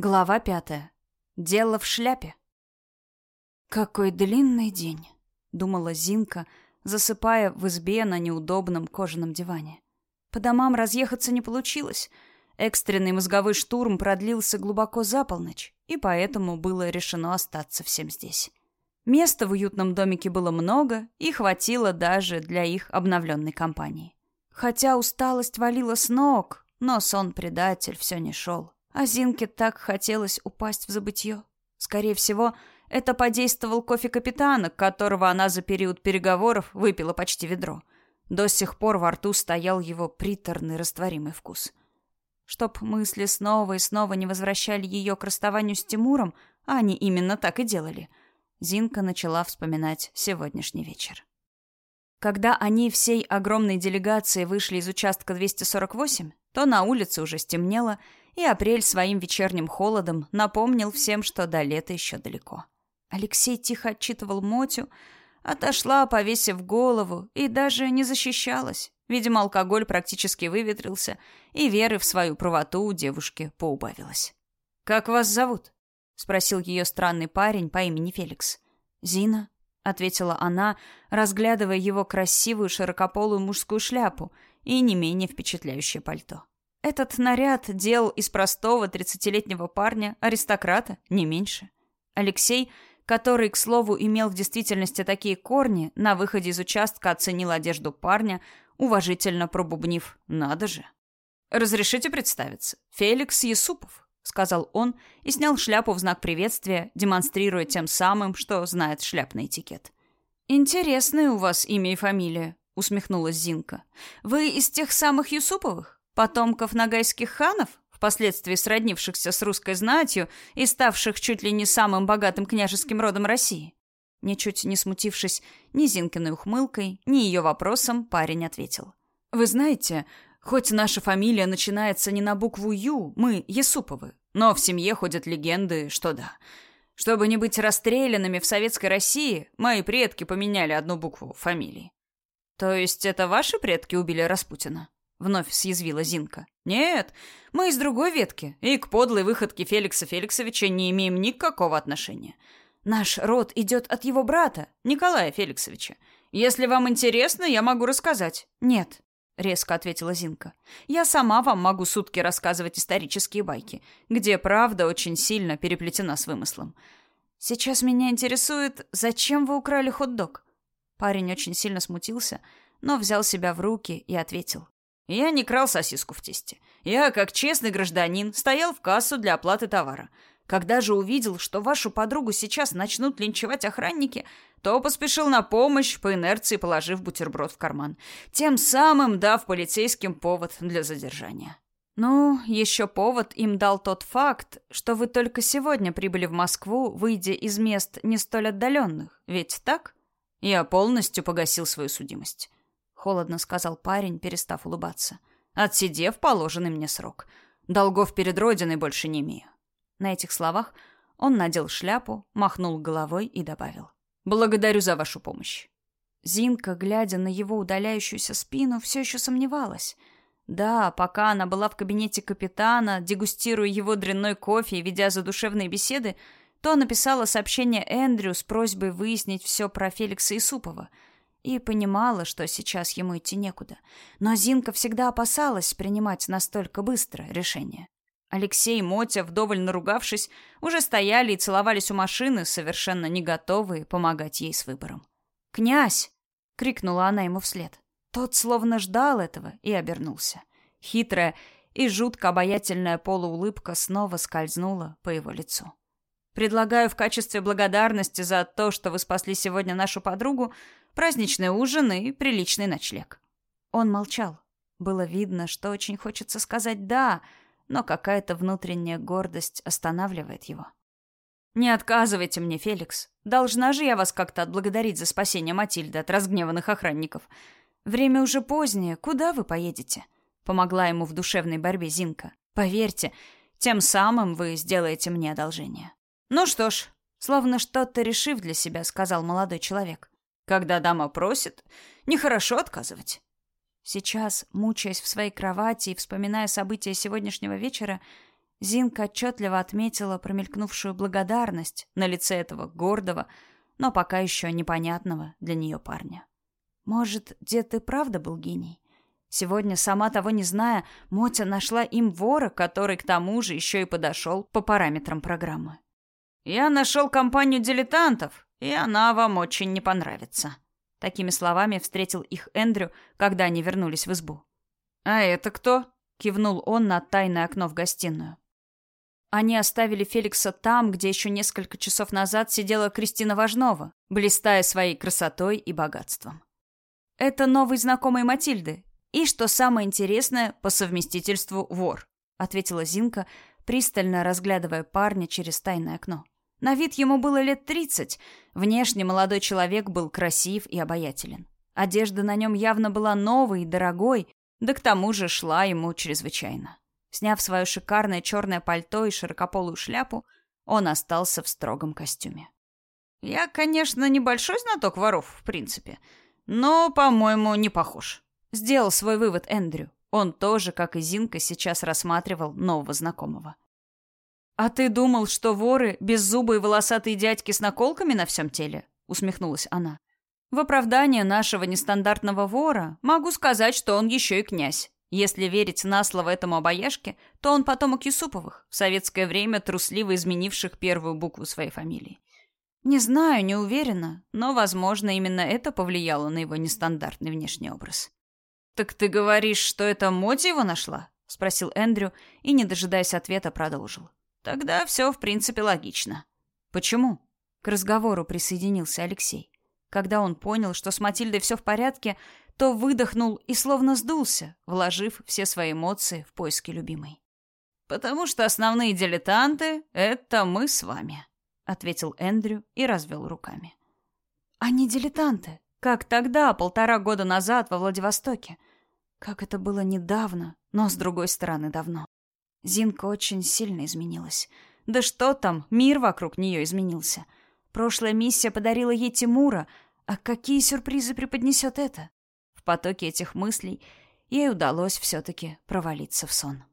Глава пятая. Дело в шляпе. Какой длинный день, думала Зинка, засыпая в избе на неудобном кожаном диване. По домам разъехаться не получилось. Экстренный мозговой штурм продлился глубоко за полночь, и поэтому было решено остаться всем здесь. Места в уютном домике было много и хватило даже для их обновленной компании. Хотя усталость валила с ног, но сон-предатель все не шел. А Зинке так хотелось упасть в забытье. Скорее всего, это подействовал кофе капитана, которого она за период переговоров выпила почти ведро. До сих пор во рту стоял его приторный растворимый вкус. Чтоб мысли снова и снова не возвращали ее к расставанию с Тимуром, а они именно так и делали, Зинка начала вспоминать сегодняшний вечер. Когда они всей огромной делегацией вышли из участка 248, то на улице уже стемнело, и апрель своим вечерним холодом напомнил всем, что до лета еще далеко. Алексей тихо отчитывал Мотю, отошла, повесив голову, и даже не защищалась. Видимо, алкоголь практически выветрился, и веры в свою правоту у девушки поубавилось. «Как вас зовут?» — спросил ее странный парень по имени Феликс. «Зина», — ответила она, разглядывая его красивую широкополую мужскую шляпу и не менее впечатляющее пальто. Этот наряд делал из простого тридцатилетнего парня аристократа, не меньше. Алексей, который, к слову, имел в действительности такие корни, на выходе из участка оценил одежду парня, уважительно пробубнив «надо же». «Разрешите представиться? Феликс Есупов», — сказал он и снял шляпу в знак приветствия, демонстрируя тем самым, что знает шляпный этикет. «Интересное у вас имя и фамилия», — усмехнулась Зинка. «Вы из тех самых Юсуповых?» Потомков нагайских ханов, впоследствии сроднившихся с русской знатью и ставших чуть ли не самым богатым княжеским родом России. Ничуть не смутившись ни Зинкиной ухмылкой, ни ее вопросом, парень ответил. «Вы знаете, хоть наша фамилия начинается не на букву «Ю», мы Есуповы, но в семье ходят легенды, что да. Чтобы не быть расстрелянными в советской России, мои предки поменяли одну букву фамилии». «То есть это ваши предки убили Распутина?» Вновь съязвила Зинка. «Нет, мы из другой ветки, и к подлой выходке Феликса Феликсовича не имеем никакого отношения. Наш род идет от его брата, Николая Феликсовича. Если вам интересно, я могу рассказать». «Нет», — резко ответила Зинка. «Я сама вам могу сутки рассказывать исторические байки, где правда очень сильно переплетена с вымыслом. Сейчас меня интересует, зачем вы украли хот-дог?» Парень очень сильно смутился, но взял себя в руки и ответил. Я не крал сосиску в тесте. Я, как честный гражданин, стоял в кассу для оплаты товара. Когда же увидел, что вашу подругу сейчас начнут линчевать охранники, то поспешил на помощь, по инерции положив бутерброд в карман, тем самым дав полицейским повод для задержания. Ну, еще повод им дал тот факт, что вы только сегодня прибыли в Москву, выйдя из мест не столь отдаленных, ведь так? Я полностью погасил свою судимость холодно сказал парень, перестав улыбаться. Отсидев положенный мне срок. Долгов перед родиной больше не имею. На этих словах он надел шляпу, махнул головой и добавил: "Благодарю за вашу помощь". Зинка, глядя на его удаляющуюся спину, все еще сомневалась. Да, пока она была в кабинете капитана, дегустируя его дрянной кофе и ведя задушевные беседы, то написала сообщение Эндрю с просьбой выяснить все про Феликса Исупова — и понимала, что сейчас ему идти некуда. Но Зинка всегда опасалась принимать настолько быстро решение. Алексей и Мотя, вдоволь наругавшись, уже стояли и целовались у машины, совершенно не готовые помогать ей с выбором. «Князь!» — крикнула она ему вслед. Тот словно ждал этого и обернулся. Хитрая и жутко обаятельная полуулыбка снова скользнула по его лицу. «Предлагаю в качестве благодарности за то, что вы спасли сегодня нашу подругу, праздничный ужин и приличный ночлег. Он молчал. Было видно, что очень хочется сказать «да», но какая-то внутренняя гордость останавливает его. «Не отказывайте мне, Феликс. Должна же я вас как-то отблагодарить за спасение Матильды от разгневанных охранников. Время уже позднее. Куда вы поедете?» Помогла ему в душевной борьбе Зинка. «Поверьте, тем самым вы сделаете мне одолжение». «Ну что ж», словно что-то решив для себя, сказал молодой человек. Когда дама просит, нехорошо отказывать. Сейчас, мучаясь в своей кровати и вспоминая события сегодняшнего вечера, Зинка отчетливо отметила промелькнувшую благодарность на лице этого гордого, но пока еще непонятного для нее парня. Может, дед и правда был гений? Сегодня, сама того не зная, Мотя нашла им вора, который к тому же еще и подошел по параметрам программы. «Я нашел компанию дилетантов, и она вам очень не понравится». Такими словами встретил их Эндрю, когда они вернулись в избу. «А это кто?» — кивнул он на тайное окно в гостиную. Они оставили Феликса там, где еще несколько часов назад сидела Кристина Важнова, блистая своей красотой и богатством. Это новый знакомый Матильды, и, что самое интересное, по совместительству вор, ответила Зинка, пристально разглядывая парня через тайное окно. На вид ему было лет тридцать. Внешне молодой человек был красив и обаятелен. Одежда на нем явно была новой и дорогой, да к тому же шла ему чрезвычайно. Сняв свое шикарное черное пальто и широкополую шляпу, он остался в строгом костюме. «Я, конечно, небольшой знаток воров, в принципе, но, по-моему, не похож», — сделал свой вывод Эндрю. Он тоже, как и Зинка, сейчас рассматривал нового знакомого. «А ты думал, что воры — беззубые волосатые дядьки с наколками на всем теле?» — усмехнулась она. «В оправдание нашего нестандартного вора могу сказать, что он еще и князь. Если верить на слово этому обаяшке, то он потомок Юсуповых, в советское время трусливо изменивших первую букву своей фамилии. Не знаю, не уверена, но, возможно, именно это повлияло на его нестандартный внешний образ. «Так ты говоришь, что это Моти его нашла?» — спросил Эндрю и, не дожидаясь ответа, продолжил. «Тогда все, в принципе, логично». «Почему?» К разговору присоединился Алексей. Когда он понял, что с Матильдой все в порядке, то выдохнул и словно сдулся, вложив все свои эмоции в поиски любимой. «Потому что основные дилетанты — это мы с вами», — ответил Эндрю и развел руками. «Они дилетанты, как тогда, полтора года назад во Владивостоке. Как это было недавно, но с другой стороны давно. Зинка очень сильно изменилась. Да что там, мир вокруг нее изменился. Прошлая миссия подарила ей Тимура, а какие сюрпризы преподнесет это? потоке этих мыслей ей удалось все-таки провалиться в сон.